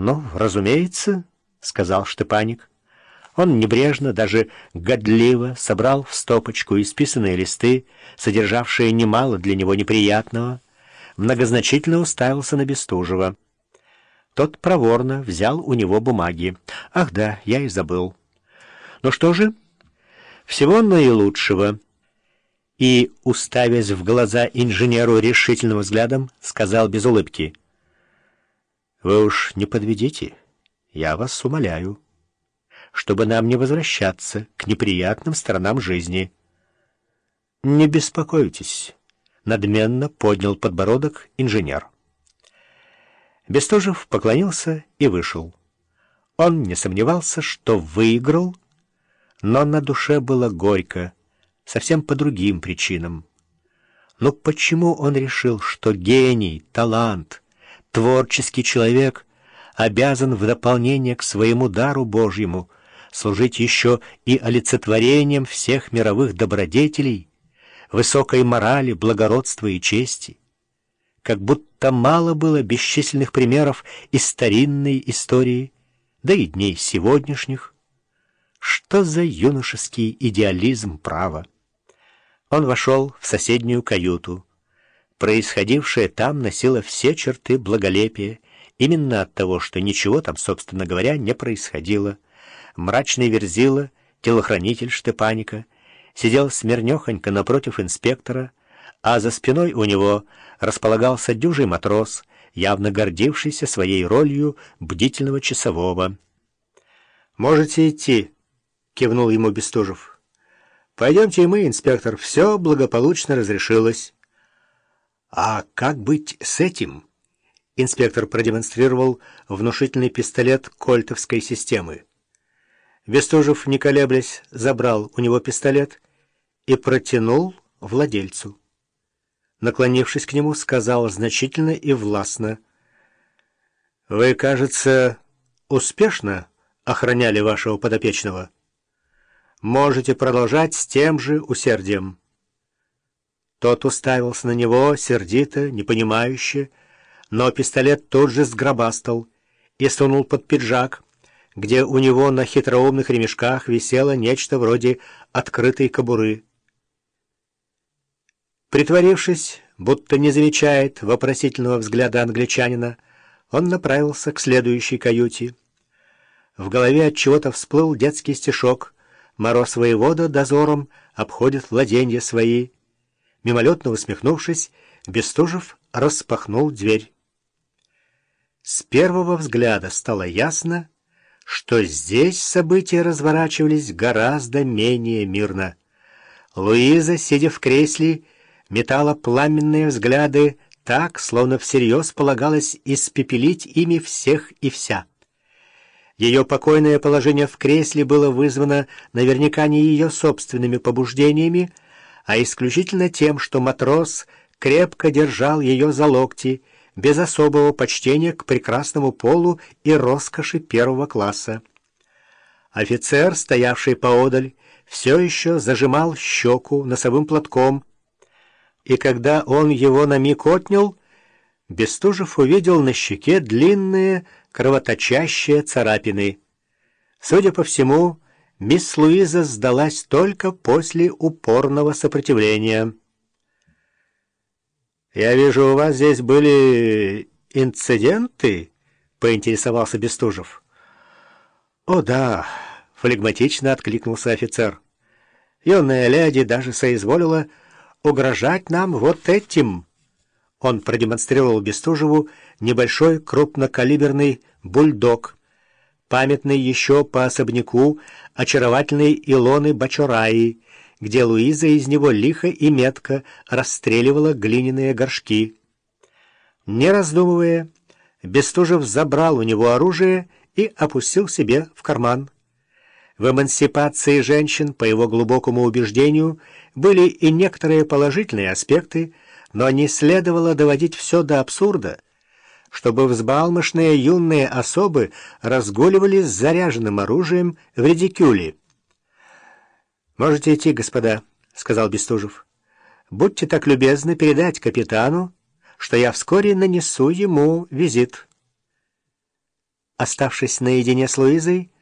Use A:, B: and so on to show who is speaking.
A: «Ну, разумеется», — сказал Штепаник. Он небрежно, даже годливо собрал в стопочку исписанные листы, содержавшие немало для него неприятного, многозначительно уставился на Бестужева. Тот проворно взял у него бумаги. «Ах да, я и забыл». «Ну что же, всего наилучшего». И, уставясь в глаза инженеру решительным взглядом, сказал без улыбки. «Вы уж не подведите, я вас умоляю» чтобы нам не возвращаться к неприятным сторонам жизни. «Не беспокойтесь», — надменно поднял подбородок инженер. Бестужев поклонился и вышел. Он не сомневался, что выиграл, но на душе было горько, совсем по другим причинам. Но почему он решил, что гений, талант, творческий человек обязан в дополнение к своему дару Божьему — служить еще и олицетворением всех мировых добродетелей, высокой морали, благородства и чести. Как будто мало было бесчисленных примеров из старинной истории, да и дней сегодняшних. Что за юношеский идеализм права? Он вошел в соседнюю каюту. Происходившее там носило все черты благолепия, именно от того, что ничего там, собственно говоря, не происходило мрачный верзила, телохранитель Штепаника, сидел смирнехонько напротив инспектора, а за спиной у него располагался дюжий матрос, явно гордившийся своей ролью бдительного часового. «Можете идти», — кивнул ему Бестужев. «Пойдемте и мы, инспектор, все благополучно разрешилось». «А как быть с этим?» Инспектор продемонстрировал внушительный пистолет кольтовской системы. Бестужев, не колеблясь, забрал у него пистолет и протянул владельцу. Наклонившись к нему, сказал значительно и властно. «Вы, кажется, успешно охраняли вашего подопечного. Можете продолжать с тем же усердием». Тот уставился на него сердито, непонимающе, но пистолет тут же сгробастал и сунул под пиджак, где у него на хитроумных ремешках висело нечто вроде открытой кобуры. Притворившись, будто не замечает вопросительного взгляда англичанина, он направился к следующей каюте. В голове от чего-то всплыл детский стишок «Мороз воевода дозором обходит владенья свои». Мимолетно усмехнувшись, Бестужев распахнул дверь. С первого взгляда стало ясно, что здесь события разворачивались гораздо менее мирно. Луиза, сидя в кресле, метала пламенные взгляды так, словно всерьез полагалось испепелить ими всех и вся. Ее покойное положение в кресле было вызвано наверняка не ее собственными побуждениями, а исключительно тем, что матрос крепко держал ее за локти, без особого почтения к прекрасному полу и роскоши первого класса. Офицер, стоявший поодаль, все еще зажимал щеку носовым платком, и когда он его на миг отнял, Бестужев увидел на щеке длинные кровоточащие царапины. Судя по всему, мисс Луиза сдалась только после упорного сопротивления. «Я вижу, у вас здесь были инциденты?» — поинтересовался Бестужев. «О, да!» — флегматично откликнулся офицер. «Юная леди даже соизволила угрожать нам вот этим». Он продемонстрировал Бестужеву небольшой крупнокалиберный бульдог, памятный еще по особняку очаровательной Илоны Бачураи, где Луиза из него лихо и метко расстреливала глиняные горшки. Не раздумывая, Бестужев забрал у него оружие и опустил себе в карман. В эмансипации женщин, по его глубокому убеждению, были и некоторые положительные аспекты, но не следовало доводить все до абсурда, чтобы взбалмошные юные особы разгуливали с заряженным оружием в редикюле. «Можете идти, господа», — сказал Бестужев. «Будьте так любезны передать капитану, что я вскоре нанесу ему визит». Оставшись наедине с Луизой,